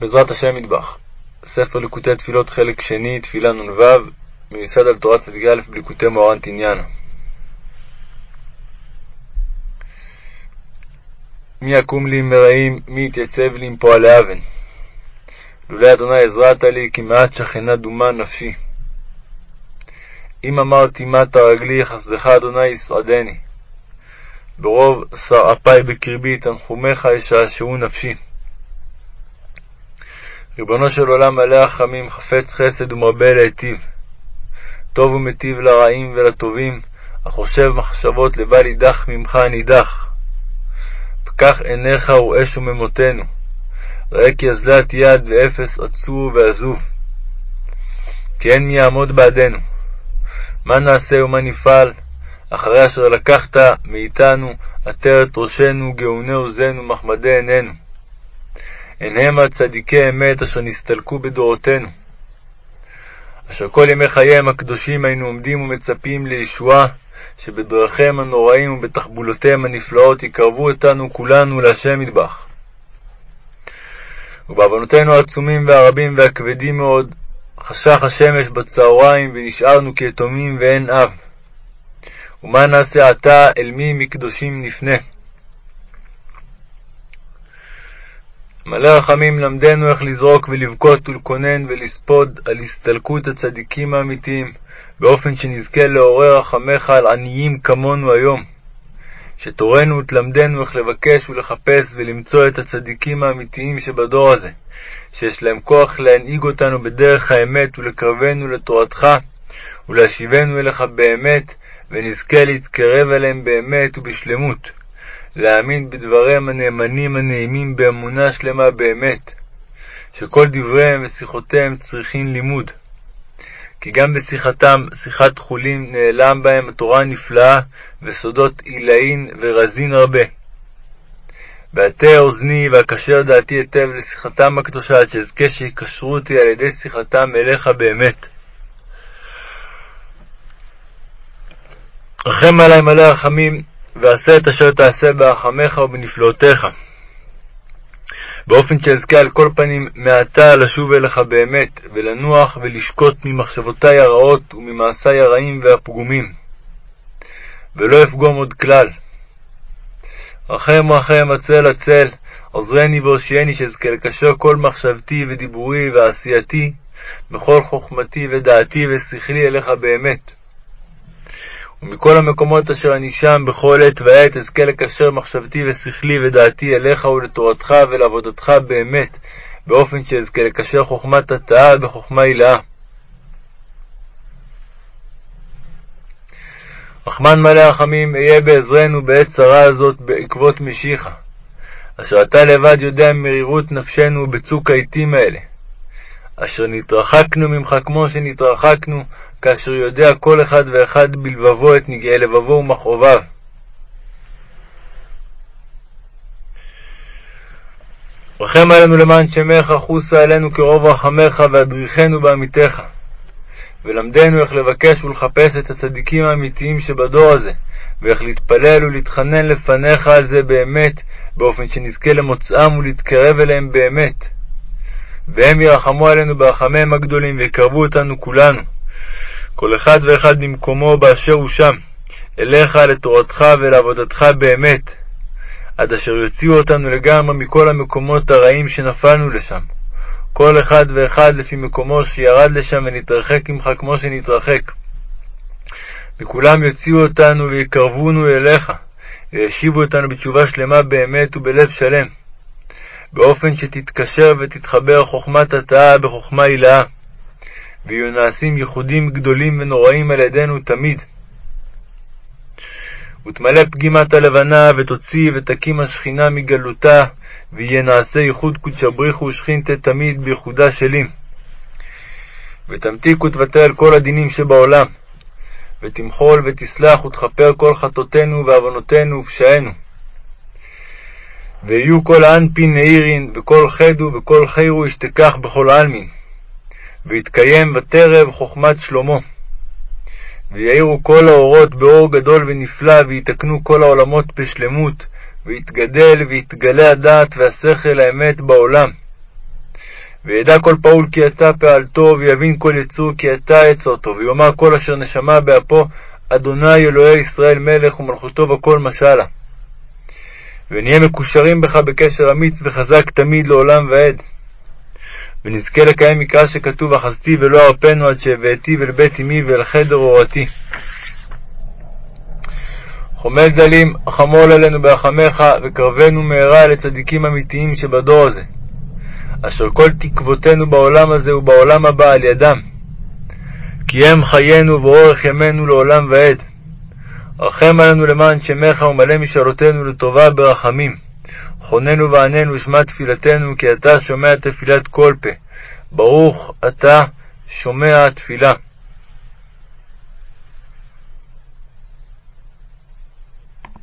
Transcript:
בעזרת השם מטבח. ספר ליקוטי תפילות חלק שני, תפילה נ"ו, מיוסד על תורת צדיק א' בליקוטי מוהר"ן תניאנה. מי יקום לי עם מרעים, מי יתייצב לי עם פועלי אבן. לולי אדוני עזרת לי, כי מעט שכנה דומה נפשי. אם אמרתי מטה רגלי, חסדך אדוני יסעדני. ברוב שר אפי בקרבי, תנחומיך ישעשעו נפשי. ריבונו של עולם מלא רחמים, חפץ חסד ומרבה להיטיב. טוב ומטיב לרעים ולטובים, החושב מחשבות לבל יידח ממך נידח. פקח עיניך וראה וממותנו, ראה כי אזלת יד ואפס עצור ועזוב. כי אין מי יעמוד בעדנו. מה נעשה ומה נפעל, אחרי אשר לקחת מאיתנו עטרת ראשנו, גאוני עוזנו, מחמדי עינינו. הן המה צדיקי אמת אשר נסתלקו בדורותינו. אשר כל ימי חייהם הקדושים היינו עומדים ומצפים לישועה, שבדרכיהם הנוראים ובתחבולותיהם הנפלאות יקרבו אותנו כולנו להשם מטבח. ובעוונותינו העצומים והרבים והכבדים מאוד, חשך השמש בצהריים ונשארנו כיתומים ואין אב. ומה נעשה עתה אל מי מקדושים נפנה? מלא רחמים למדנו איך לזרוק ולבכות ולקונן ולספוד על הסתלקות הצדיקים האמיתיים, באופן שנזכה לעורר רחמך על עניים כמונו היום. שתורנו ותלמדנו איך לבקש ולחפש ולמצוא את הצדיקים האמיתיים שבדור הזה, שיש להם כוח להנהיג אותנו בדרך האמת ולקרבנו לתורתך ולהשיבנו אליך באמת, ונזכה להתקרב אליהם באמת ובשלמות. להאמין בדבריהם הנאמנים הנעימים באמונה שלמה באמת, שכל דבריהם ושיחותיהם צריכים לימוד. כי גם בשיחתם, שיחת חולין, נעלם בהם התורה הנפלאה וסודות עילאין ורזין הרבה. והטה אוזני ואקשר דעתי היטב לשיחתם הקדושה, עד שאזכה שיקשרו אותי על ידי שיחתם אליך באמת. רחם עלי מלא רחמים, ועשה את אשר תעשה ברחמיך ובנפלאותיך. באופן שאזכה על כל פנים מעתה לשוב אליך באמת, ולנוח ולשקוט ממחשבותי הרעות וממעשי הרעים והפגומים, ולא אפגום עוד כלל. רחם רחם הצל הצל, עוזרני והושיעני שאזכה לקשר כל מחשבתי ודיבורי ועשייתי, בכל חוכמתי ודעתי ושכלי אליך באמת. ומכל המקומות אשר אני שם בכל עת ועת אזכה לקשר מחשבתי ושכלי ודעתי אליך ולתורתך ולעבודתך באמת, באופן שאזכה לקשר חוכמת התאה בחוכמה הילאה. רחמן מלא רחמים, אהיה בעזרנו בעת צרה הזאת בעקבות משיחה, אשר אתה לבד יודע מרירות נפשנו בצוק העתים האלה, אשר נתרחקנו ממך כמו שנתרחקנו, כאשר יודע כל אחד ואחד בלבבו את נגעי לבבו ומכאוביו. רחם עלינו למען שמך, חוסה עלינו כרוב רחמך, והדריכנו בעמיתך. ולמדנו איך לבקש ולחפש את הצדיקים האמיתיים שבדור הזה, ואיך להתפלל ולהתחנן לפניך על זה באמת, באופן שנזכה למוצאם ולהתקרב אליהם באמת. והם ירחמו עלינו ברחמיהם הגדולים, ויקרבו אותנו כולנו. כל אחד ואחד במקומו באשר הוא שם, אליך, לתורתך ולעבודתך באמת, עד אשר יוציאו אותנו לגמרי מכל המקומות הרעים שנפלנו לשם. כל אחד ואחד לפי מקומו שירד לשם ונתרחק ממך כמו שנתרחק. וכולם יוציאו אותנו ויקרבונו אליך, וישיבו אותנו בתשובה שלמה באמת ובלב שלם, באופן שתתקשר ותתחבר חוכמת התאה בחוכמה הילאה. ויהיו נעשים ייחודים גדולים ונוראים על ידינו תמיד. ותמלא פגימת הלבנה, ותוציא ותקים השכינה מגלותה, ויהיה נעשה ייחוד קודשא בריך ושכינתה תמיד בייחודה שלי. ותמתיק ותבטל כל הדינים שבעולם, ותמחול ותסלח ותכפר כל חטאותינו ועוונותינו ופשענו. ויהיו כל האנפין נעירין, וכל חדו וכל חירו ישתכח בכל עלמין. ויתקיים בטרב חוכמת שלמה. ויאירו כל האורות באור גדול ונפלא, ויתקנו כל העולמות בשלמות, ויתגדל ויתגלה הדעת והשכל האמת בעולם. וידע כל פעול כי אתה פעלתו, ויבין כל יצור כי אתה יצרתו, ויאמר כל אשר נשמה באפו, אדוני אלוהי ישראל מלך ומלכותו וכל משלה. ונהיה מקושרים בך בקשר אמיץ וחזק תמיד לעולם ועד. ונזכה לקיים מקרא שכתוב אחזתי ולא ארפנו עד שהבאתי אל בית אמי ואל חדר אורתי. חומל גדלים, חמול עלינו ברחמך, וקרבנו מהרה לצדיקים אמיתיים שבדור הזה, אשר כל תקוותינו בעולם הזה ובעולם הבא על ידם. כי הם חיינו ואורך ימינו לעולם ועד. רחם עלינו למען שמך ומלא משאלותינו לטובה ברחמים. חוננו ועננו ושמע תפילתנו, כי אתה שומע תפילת כל פה. ברוך אתה שומע תפילה.